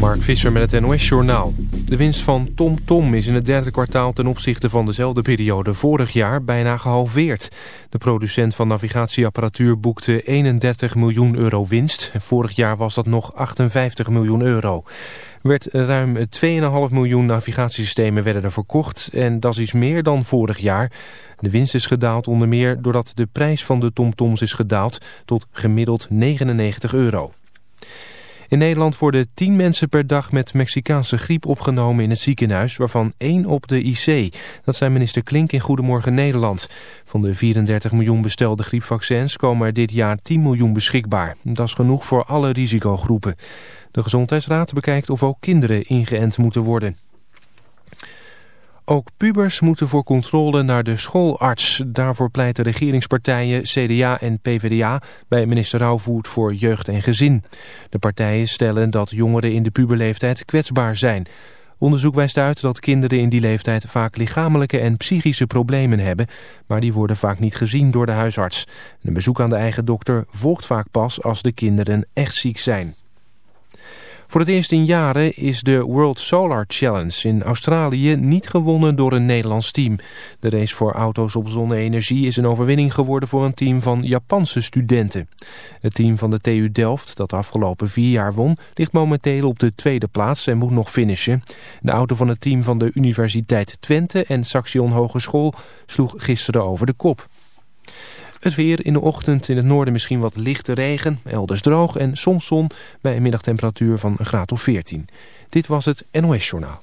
Mark Visser met het NOS Journaal. De winst van TomTom Tom is in het derde kwartaal ten opzichte van dezelfde periode vorig jaar bijna gehalveerd. De producent van navigatieapparatuur boekte 31 miljoen euro winst. Vorig jaar was dat nog 58 miljoen euro. Werd ruim 2,5 miljoen navigatiesystemen werden er verkocht en dat is iets meer dan vorig jaar. De winst is gedaald onder meer doordat de prijs van de TomToms is gedaald tot gemiddeld 99 euro. In Nederland worden 10 mensen per dag met Mexicaanse griep opgenomen in het ziekenhuis, waarvan één op de IC. Dat zei minister Klink in Goedemorgen Nederland. Van de 34 miljoen bestelde griepvaccins komen er dit jaar 10 miljoen beschikbaar. Dat is genoeg voor alle risicogroepen. De Gezondheidsraad bekijkt of ook kinderen ingeënt moeten worden. Ook pubers moeten voor controle naar de schoolarts. Daarvoor pleiten regeringspartijen CDA en PvdA bij minister Rauwvoet voor jeugd en gezin. De partijen stellen dat jongeren in de puberleeftijd kwetsbaar zijn. Onderzoek wijst uit dat kinderen in die leeftijd vaak lichamelijke en psychische problemen hebben, maar die worden vaak niet gezien door de huisarts. Een bezoek aan de eigen dokter volgt vaak pas als de kinderen echt ziek zijn. Voor het eerst in jaren is de World Solar Challenge in Australië niet gewonnen door een Nederlands team. De race voor auto's op zonne-energie is een overwinning geworden voor een team van Japanse studenten. Het team van de TU Delft, dat de afgelopen vier jaar won, ligt momenteel op de tweede plaats en moet nog finishen. De auto van het team van de Universiteit Twente en Saxion Hogeschool sloeg gisteren over de kop. Het weer in de ochtend in het noorden misschien wat lichte regen, elders droog en soms zon bij een middagtemperatuur van een graad of 14. Dit was het NOS Journaal.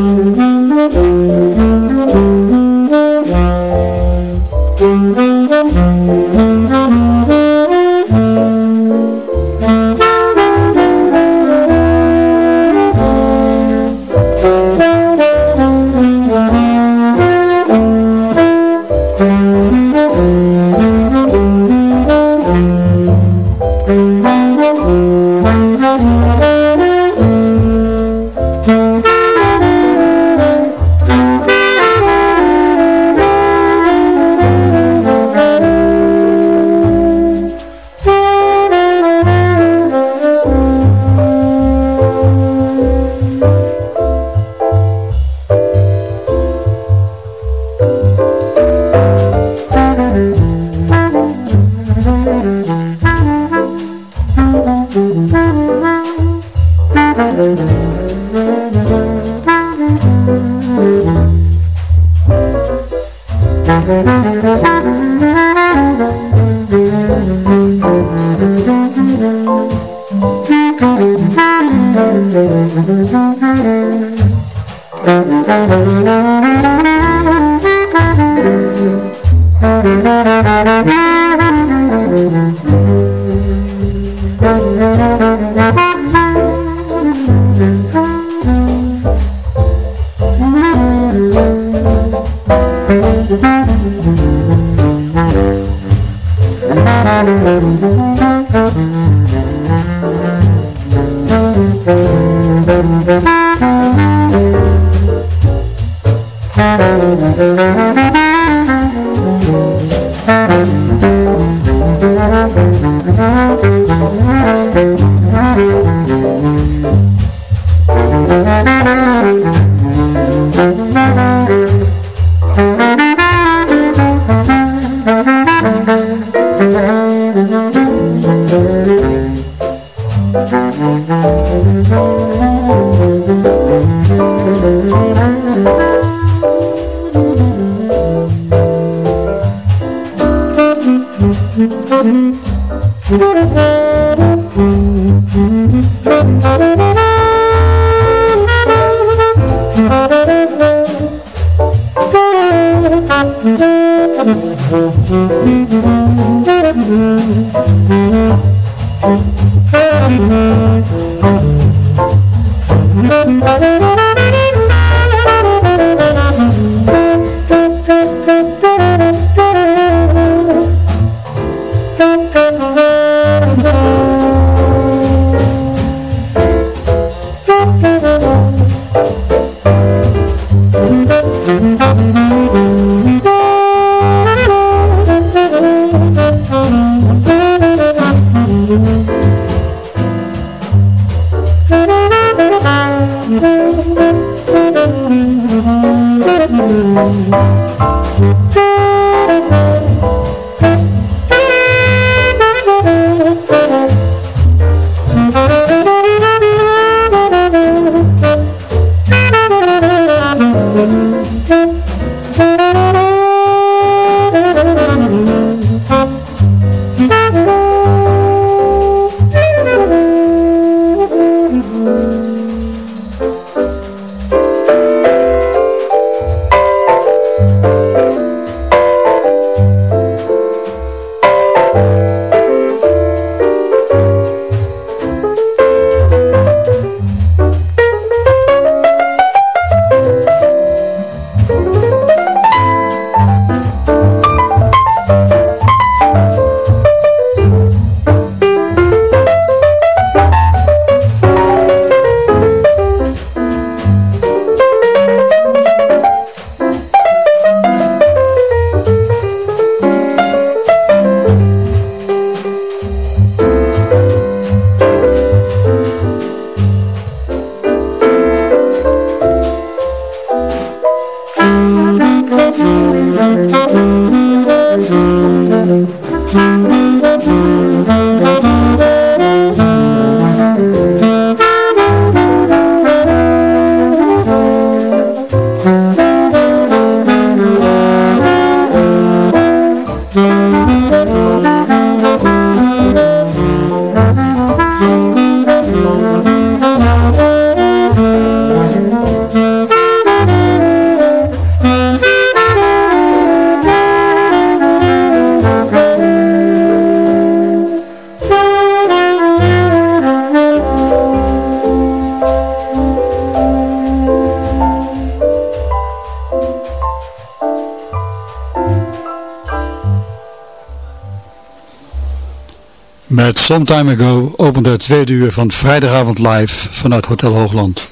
Some Time Ago opende het tweede uur van vrijdagavond live vanuit Hotel Hoogland.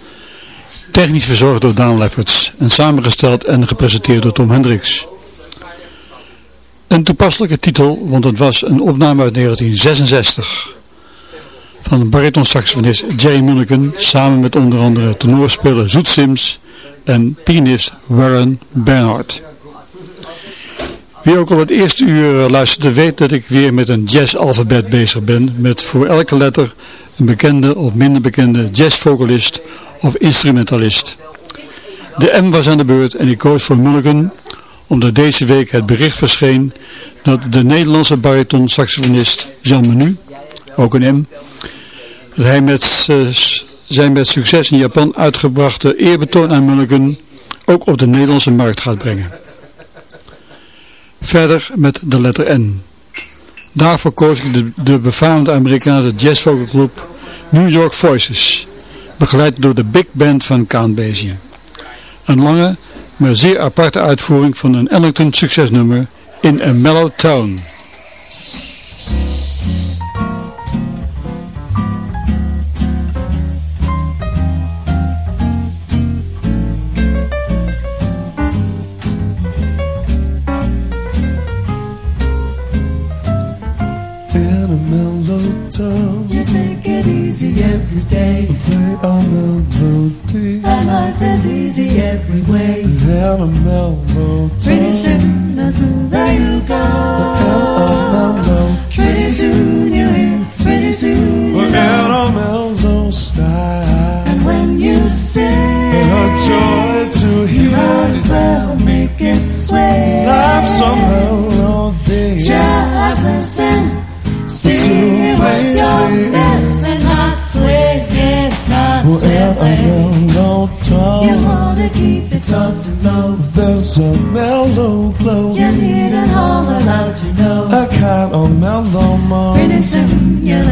Technisch verzorgd door Daan Lefferts en samengesteld en gepresenteerd door Tom Hendricks. Een toepasselijke titel, want het was een opname uit 1966 van bariton-saxofonist Jay Mulligan samen met onder andere tenorspeler Zoet Sims en pianist Warren Bernhardt. Wie ook al het eerste uur eh, luisterde weet dat ik weer met een jazzalfabet bezig ben. Met voor elke letter een bekende of minder bekende jazzvocalist of instrumentalist. De M was aan de beurt en ik koos voor Mulligan omdat deze week het bericht verscheen dat de Nederlandse bariton saxofonist Jean Menu, ook een M, dat hij met zijn met succes in Japan uitgebrachte eerbetoon aan Mulligan ook op de Nederlandse markt gaat brengen. Verder met de letter N. Daarvoor koos ik de, de befaamde Amerikaanse jazzvogelgroep New York Voices, begeleid door de big band van Count Basie. Een lange, maar zeer aparte uitvoering van een Ellington succesnummer in a mellow tone. Easy every day. They are melody. And life is easy every way. They are melody. Pretty soon, the smoother you go. Pretty soon you hear. Pretty soon you know. a mellow style. And when you sing, A joy to you might hear. as well make it sway. Life's a melody. Just listen. See what you're missing, swinging, not Well, swinging. mellow You wanna keep it soft and low. There's a mellow glow. You need it all loud, you know. A kind of mellow moan. Pretty soon you're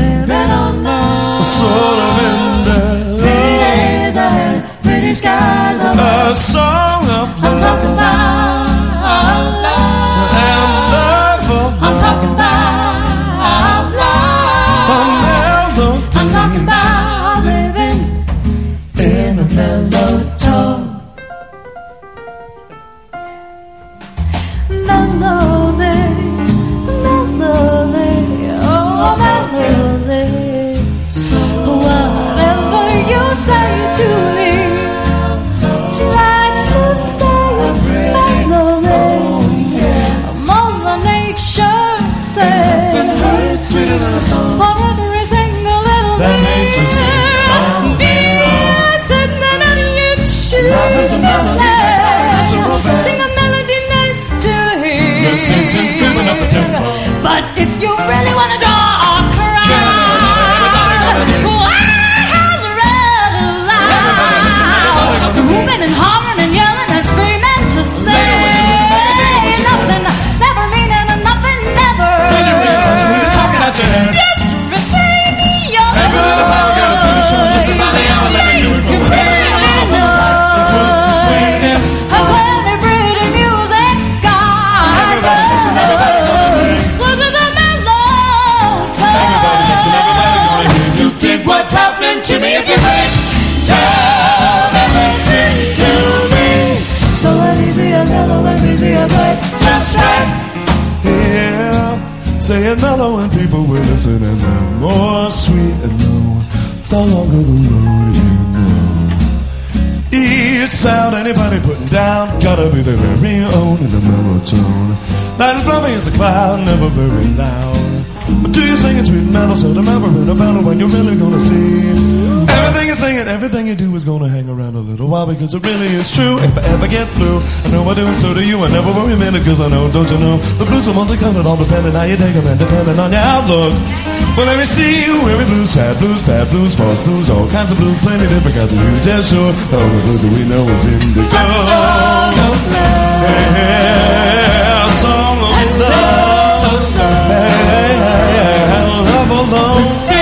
gotta be the very own in the mellow tone. And fluffy as a cloud, never very loud. But do you sing it sweet and mellow, seldom ever in a battle when you're really gonna see Everything you sing and everything you do is gonna hang around a little while because it really is true. If I ever get blue, I know I do, and so do you. I never worry a minute because I know, don't you know? The blues are multicolored, all depending how you take them and depending on your outlook. Well, let me see you, every blues, sad blues, bad blues, false blues, all kinds of blues, plenty different kinds of blues. Yeah, sure. The only blues that we know is indigo. A song of love. Yeah, você.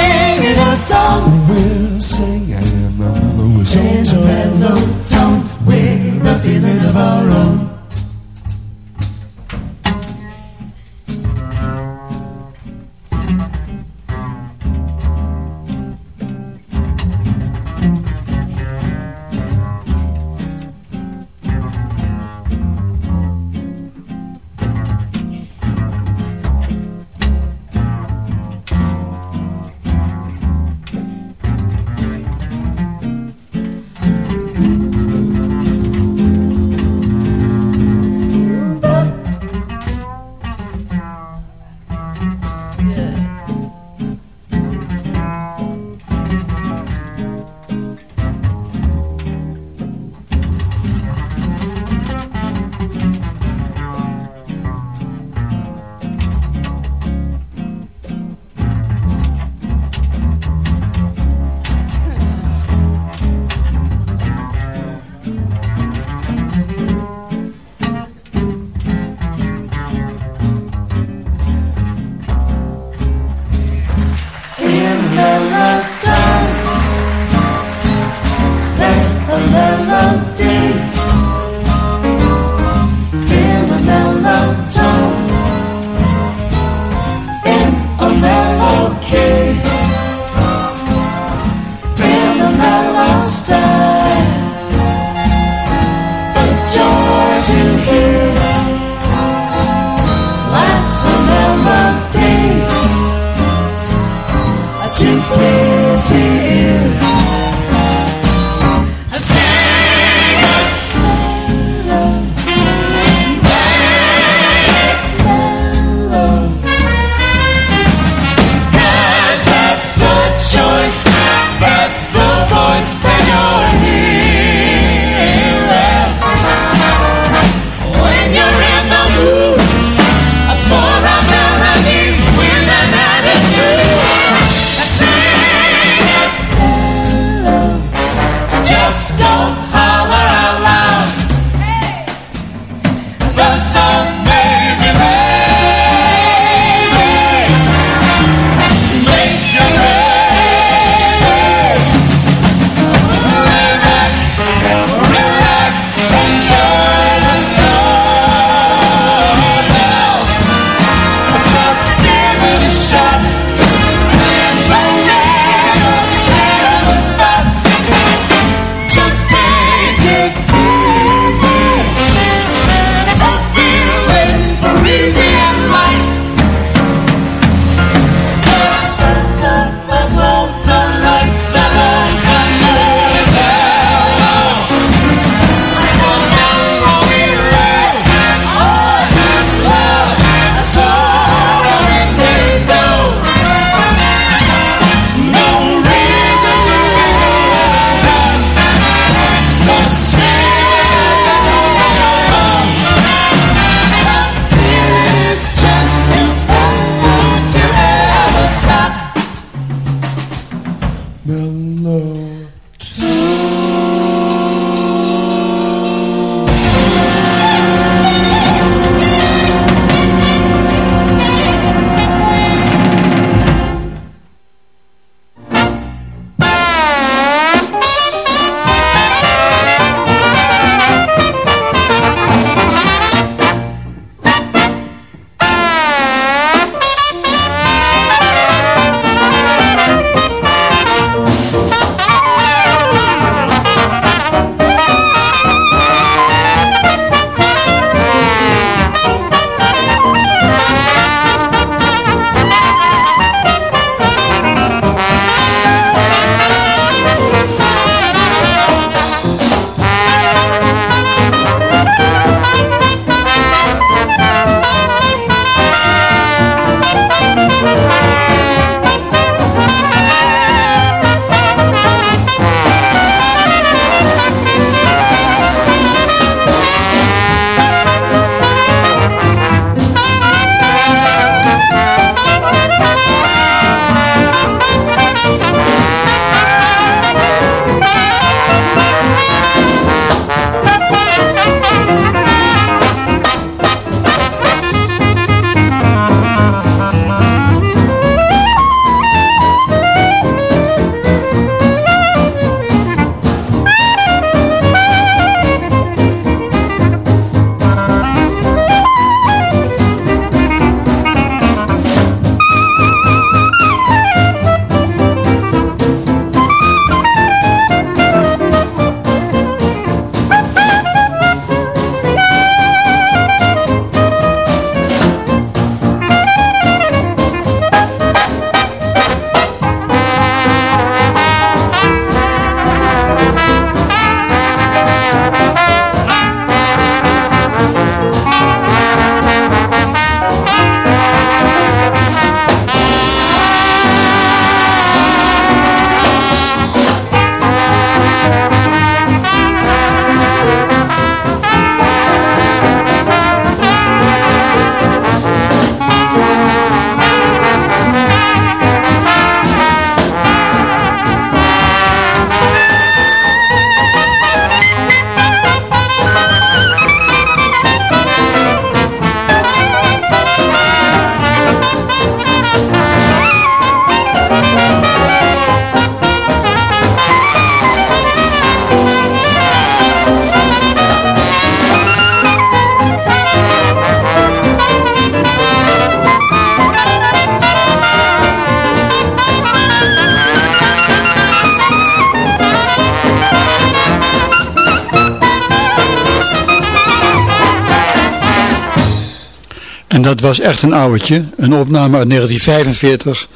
Dat was echt een ouwtje. Een opname uit 1945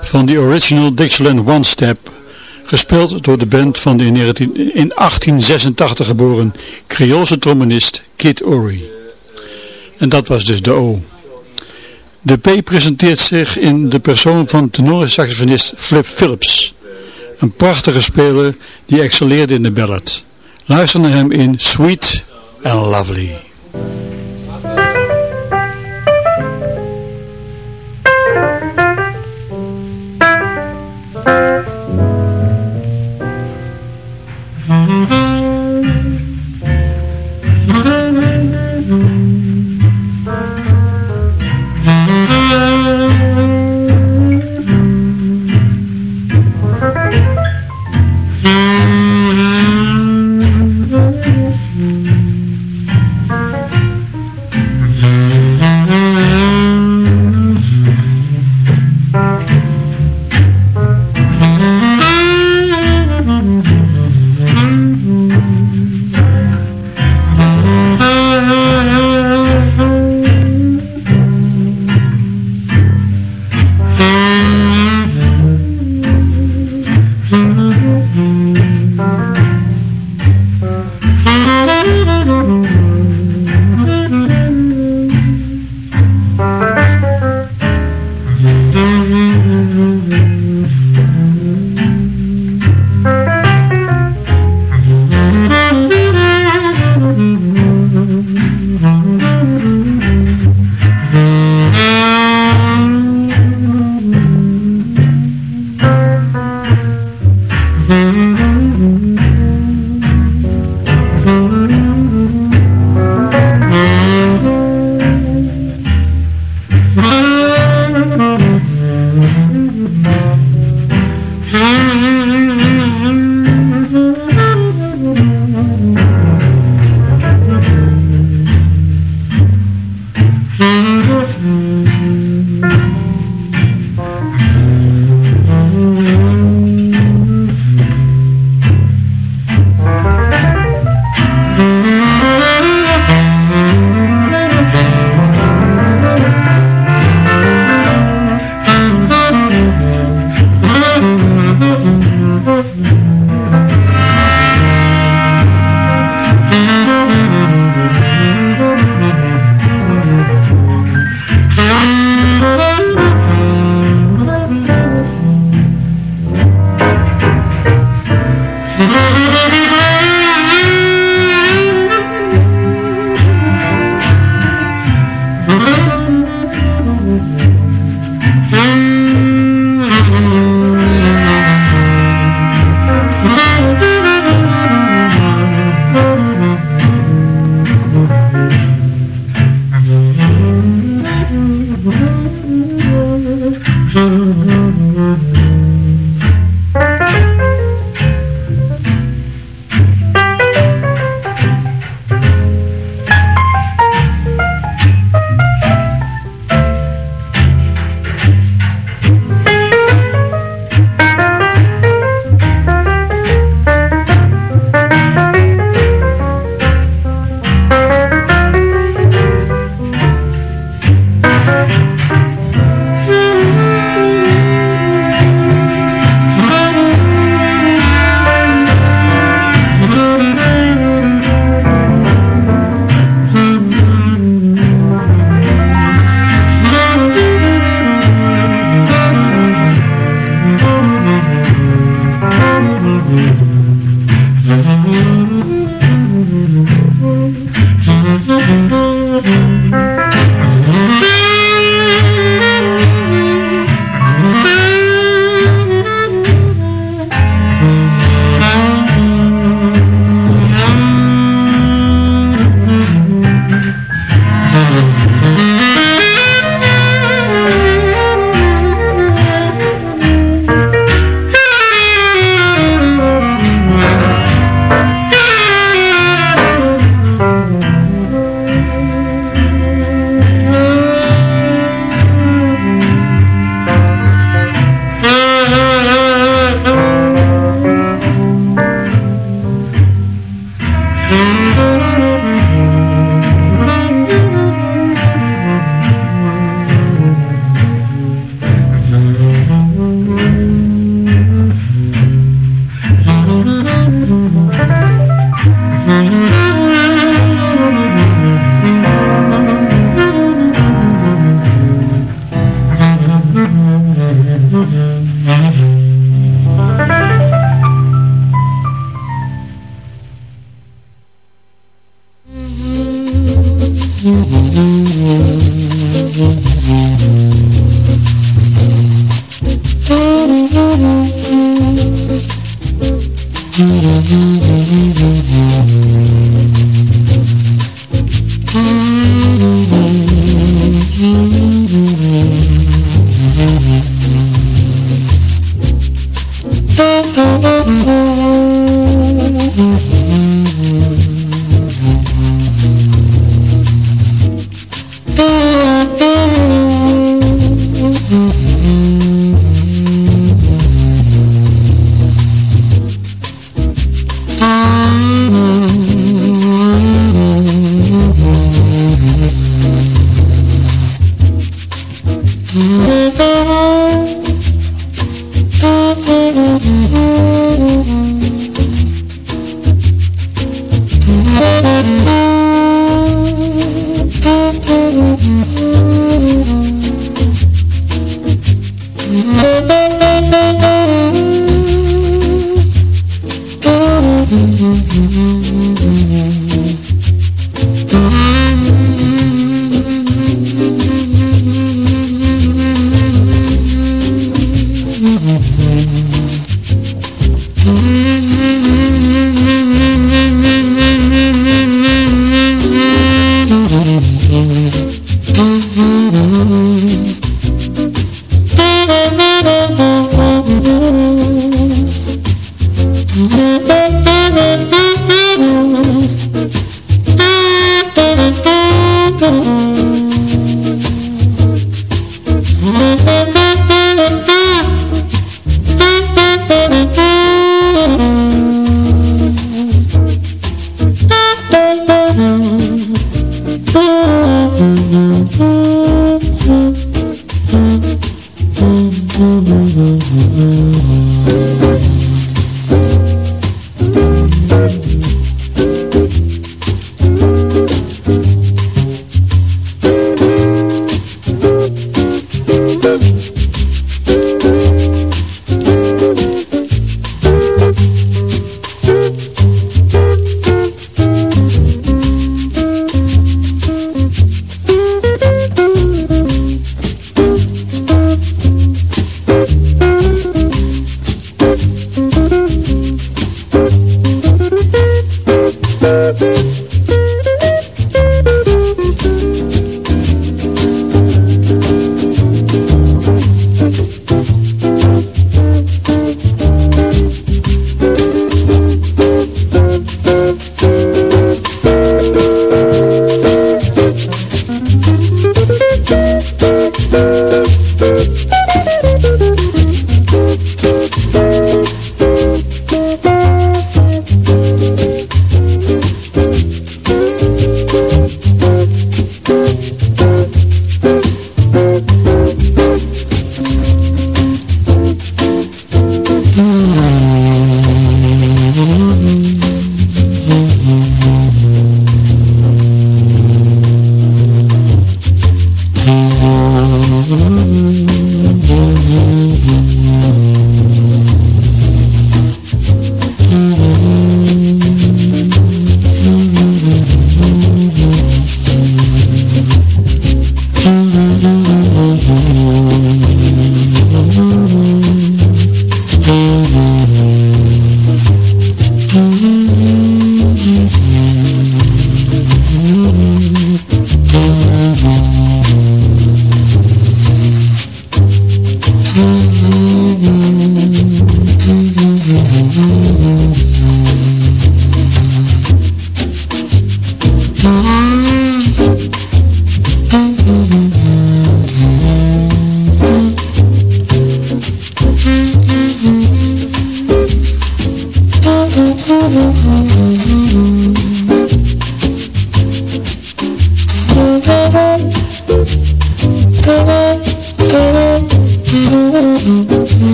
van de original Dixieland One Step. Gespeeld door de band van de in, 19, in 1886 geboren Creoolse trombonist Kid Ory. En dat was dus de O. De P presenteert zich in de persoon van saxofonist Flip Phillips. Een prachtige speler die excelleerde in de ballad. Luister naar hem in Sweet and Lovely.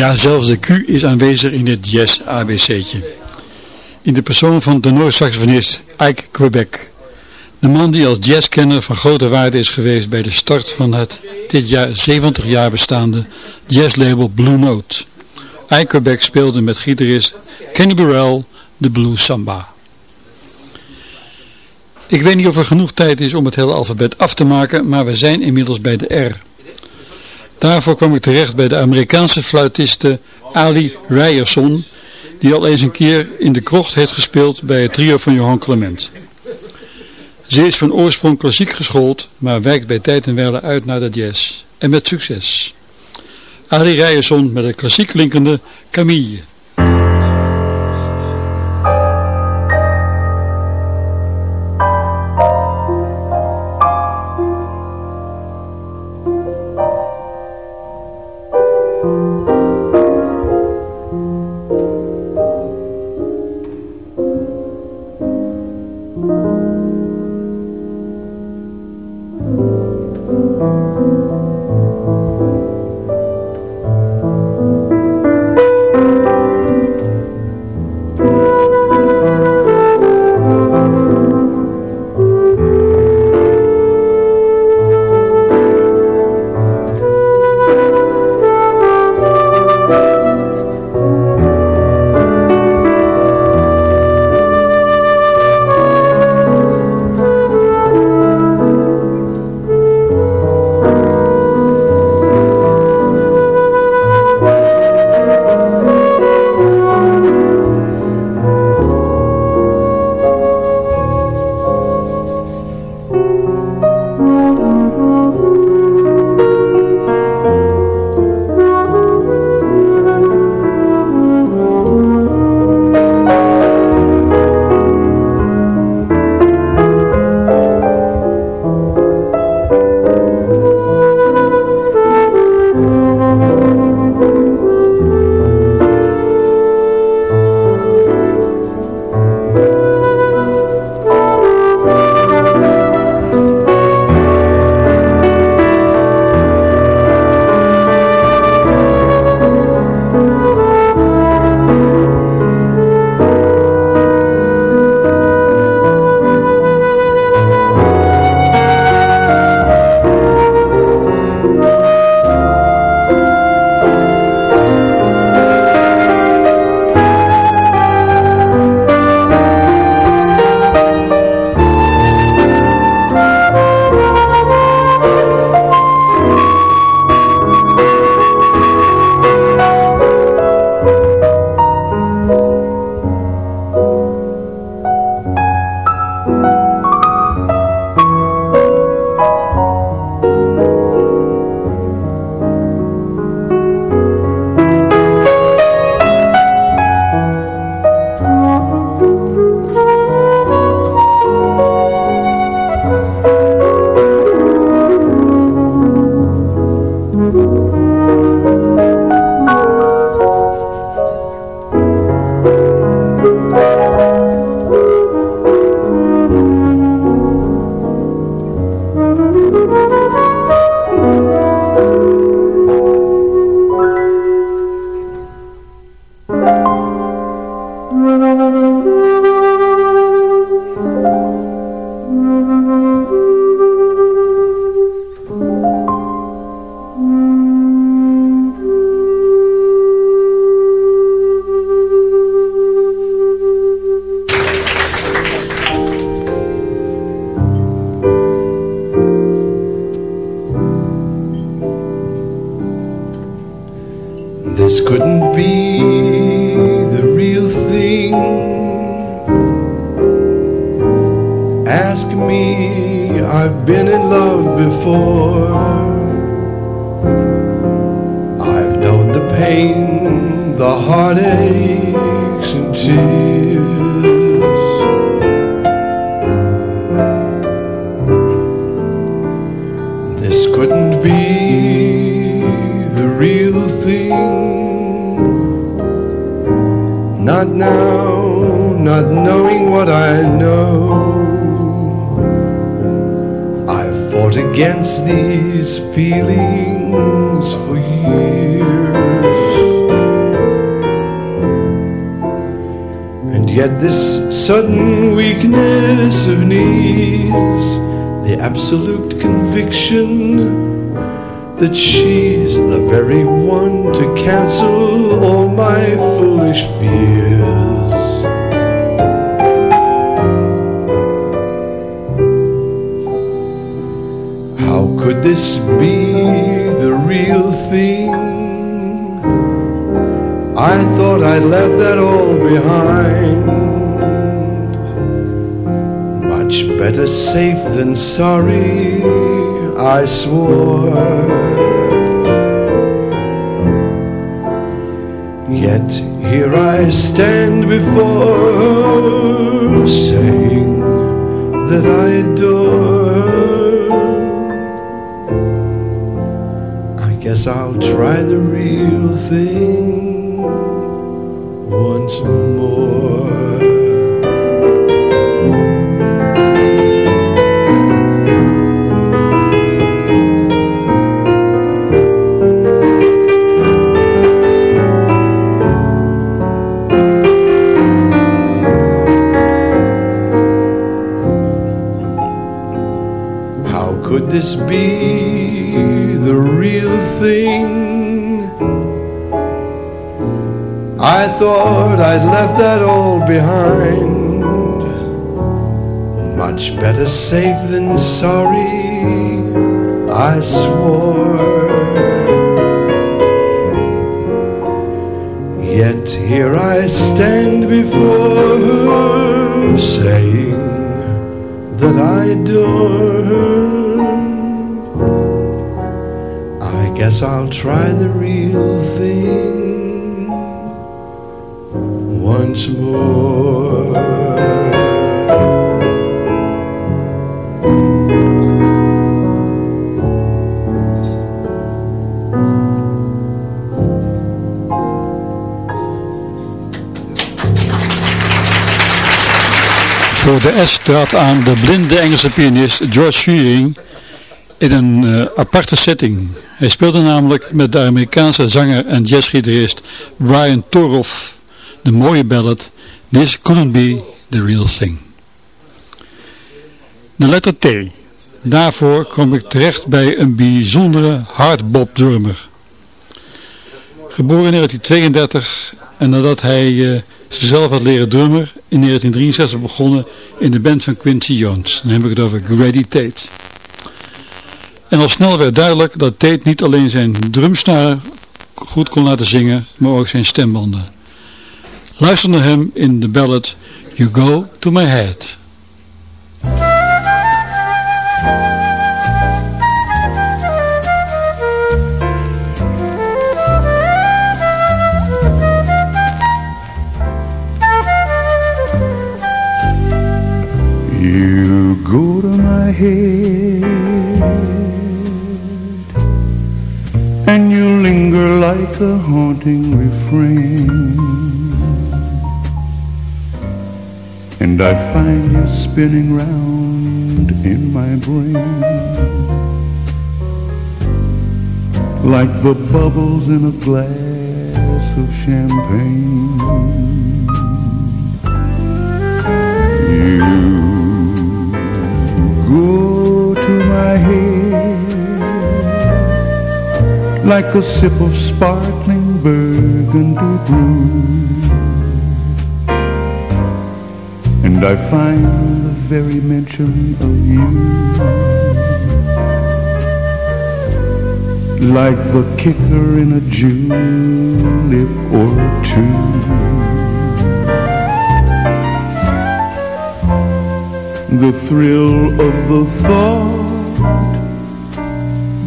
Ja, zelfs de Q is aanwezig in het jazz ABC'tje. In de persoon van tenorsaxofonist Ike Quebec. De man die als jazzkenner van grote waarde is geweest bij de start van het dit jaar 70 jaar bestaande jazzlabel Blue Note. Ike Quebec speelde met gitarist Kenny Burrell de Blue Samba. Ik weet niet of er genoeg tijd is om het hele alfabet af te maken, maar we zijn inmiddels bij de R. Daarvoor kwam ik terecht bij de Amerikaanse fluitiste Ali Ryerson, die al eens een keer in de krocht heeft gespeeld bij het trio van Johan Clement. Ze is van oorsprong klassiek geschoold, maar wijkt bij tijd en wijle uit naar de jazz. En met succes. Ali Ryerson met een klassiek klinkende Camille. now, not knowing what I know. I've fought against these feelings for years. And yet, this sudden weakness of knees, the absolute conviction that she's the very one to cancel all my foolish fears. How could this be the real thing? I thought I'd left that all behind. Much better safe than sorry, I swore. Yet here I stand before her, saying that I adore. I guess I'll try the real thing once more. This be the real thing? I thought I'd left that all behind. Much better safe than sorry, I swore. Yet here I stand before her, saying that I adore her. Guess I'll try the real thing once more. Voor de S trad aan de blinde Engelse pianist George Shearing in een uh, aparte setting. Hij speelde namelijk met de Amerikaanse zanger en jazzgitarist Brian Toroff de mooie ballad This Couldn't Be The Real Thing. De letter T. Daarvoor kom ik terecht bij een bijzondere hardbop drummer. Geboren in 1932 en nadat hij uh, zichzelf had leren drummer, in 1963 begonnen in de band van Quincy Jones. Dan heb ik het over Grady Tate. En al snel werd duidelijk dat Tate niet alleen zijn drumsnaren goed kon laten zingen, maar ook zijn stembanden. Luister naar hem in de ballad You Go To My Head. You go to my head like a haunting refrain. And I find you spinning round in my brain. Like the bubbles in a glass of champagne. You go to my head like a sip of sparkling burgundy brew, and I find the very mention of you like the kicker in a julep or two. the thrill of the thought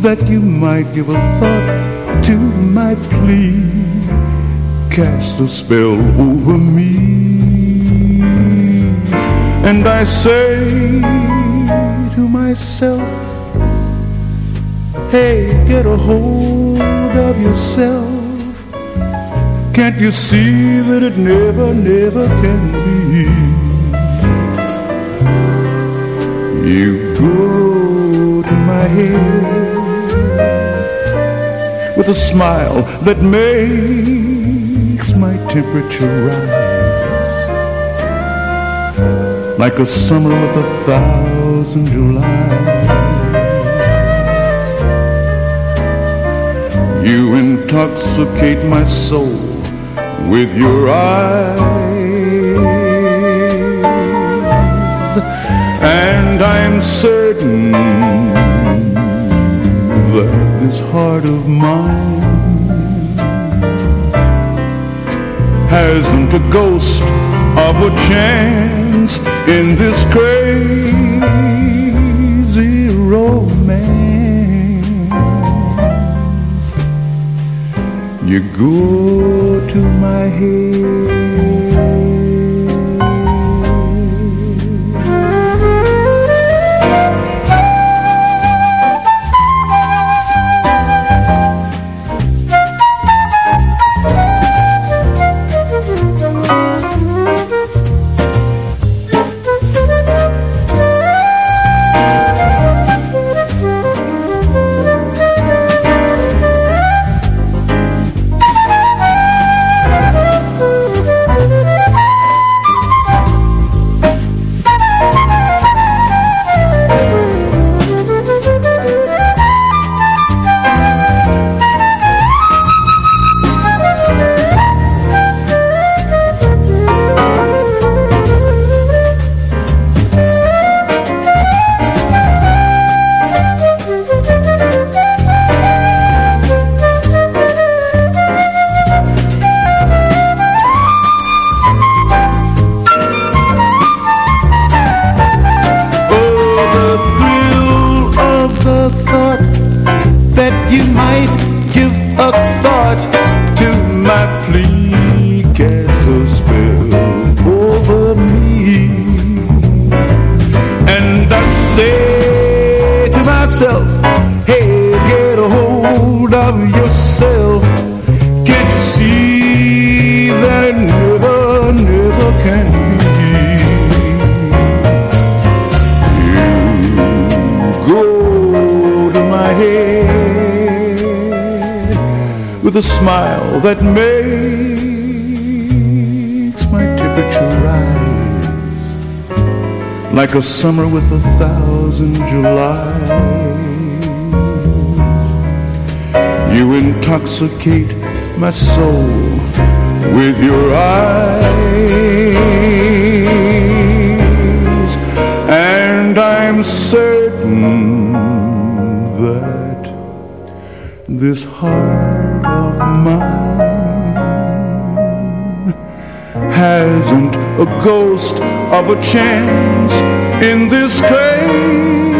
that you might give a thought to my plea. Cast a spell over me. And I say to myself hey get a hold of yourself. Can't you see that it never never can be? You go to my head with a smile that makes my temperature rise. like a summer with a thousand Julys. You intoxicate my soul with your eyes, and I'm certain that this heart of mine hasn't a ghost of a chance in this crazy romance. You go to my the myself hey get a hold of yourself. Can't you see that it never never can be? You go to my head with a smile that makes my temperature rise. Like a summer with a thousand Julys. You intoxicate my soul with your eyes. And I'm certain that this heart of mine hasn't a ghost of a chance in this crazy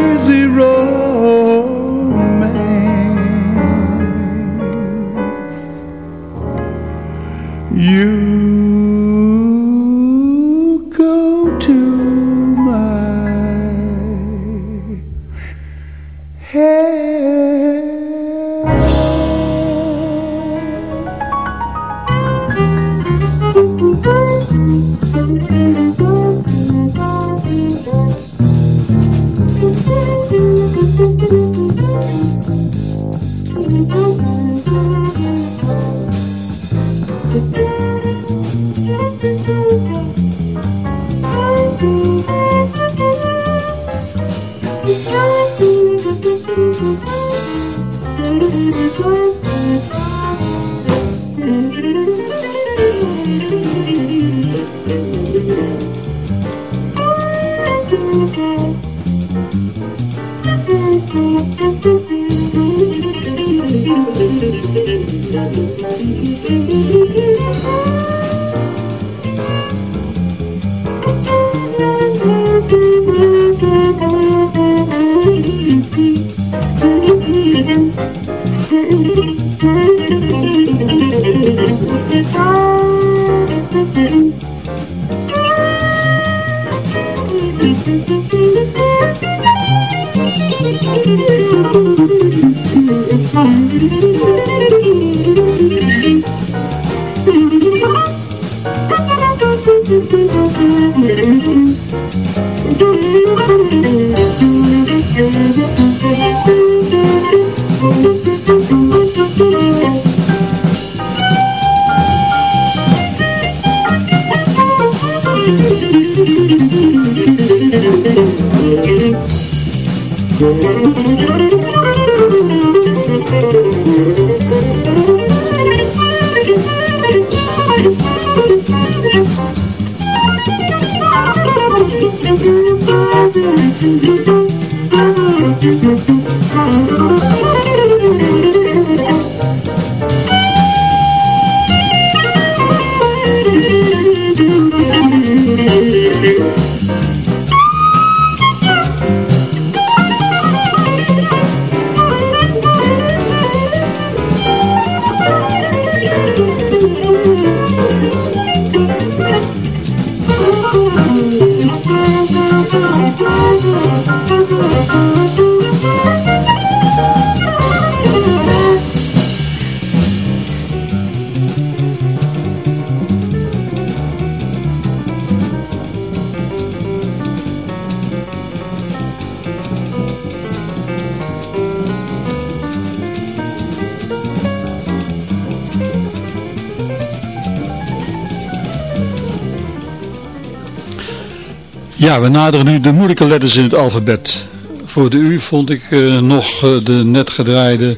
We naderen nu de moeilijke letters in het alfabet. Voor de U vond ik uh, nog uh, de net gedraaide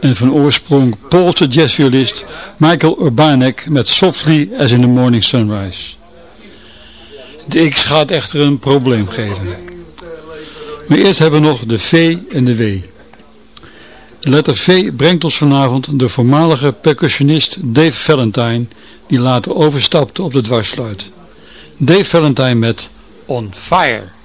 en van oorsprong Poolse jazzviolist Michael Urbanek met Softly as in the Morning Sunrise. De X gaat echter een probleem geven. Maar eerst hebben we nog de V en de W. De letter V brengt ons vanavond de voormalige percussionist Dave Valentine, die later overstapte op de dwarsfluit. Dave Valentine met On Fire.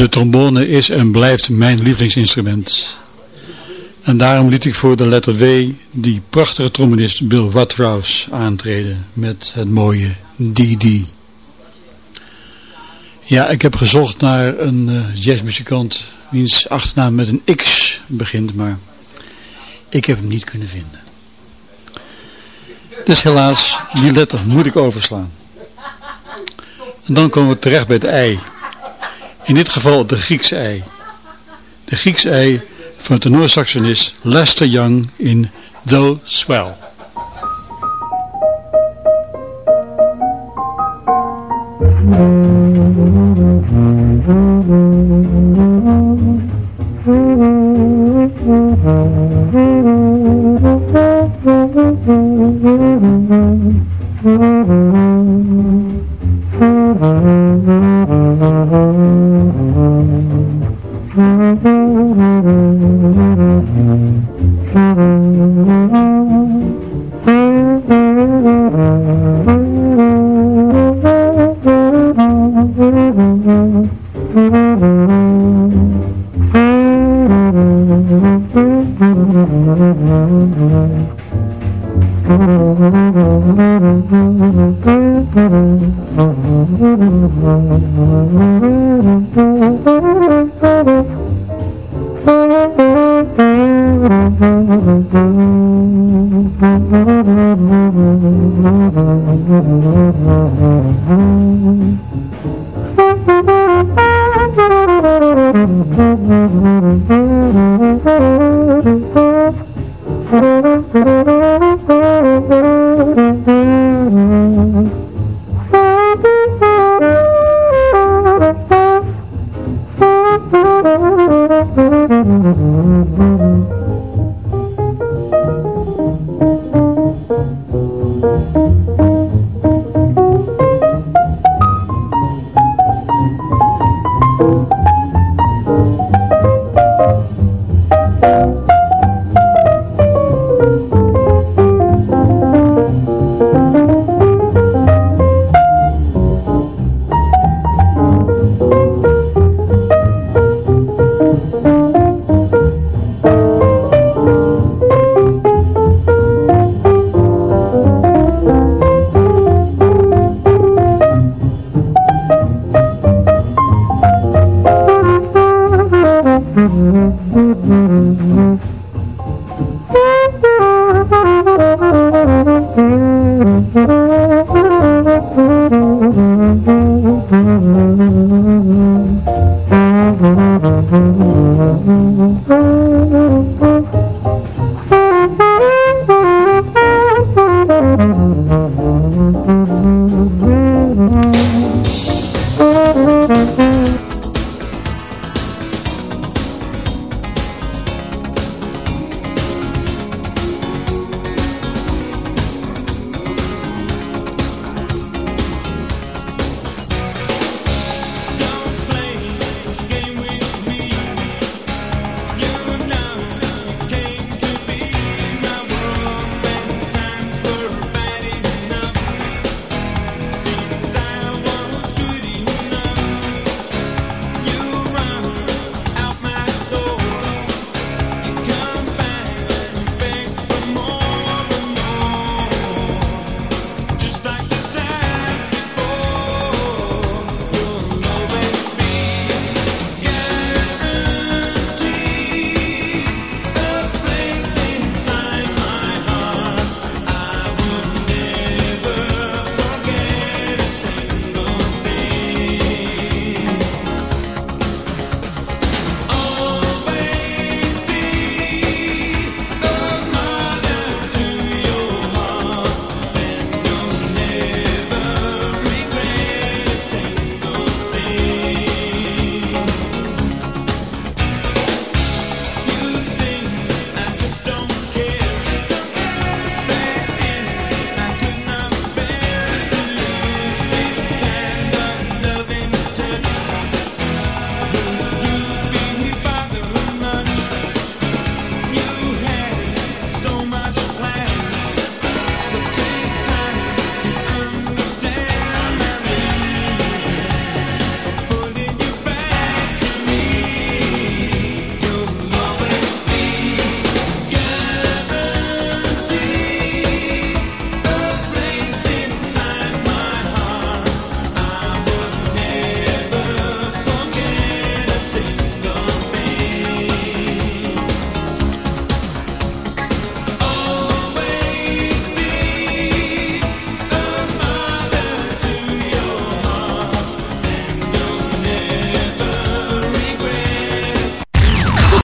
De trombone is en blijft mijn lievelingsinstrument. En daarom liet ik voor de letter W die prachtige trombonist Bill Watrous aantreden met het mooie DD. Ja, ik heb gezocht naar een uh, jazzmuzikant wiens achternaam met een X begint, maar ik heb hem niet kunnen vinden. Dus helaas, die letter moet ik overslaan. En dan komen we terecht bij het ei. In dit geval de Griekse ei. De Griekse ei van de tenorsaxonist Lester Young in Do Swell. Mm-hmm. Mm-hmm.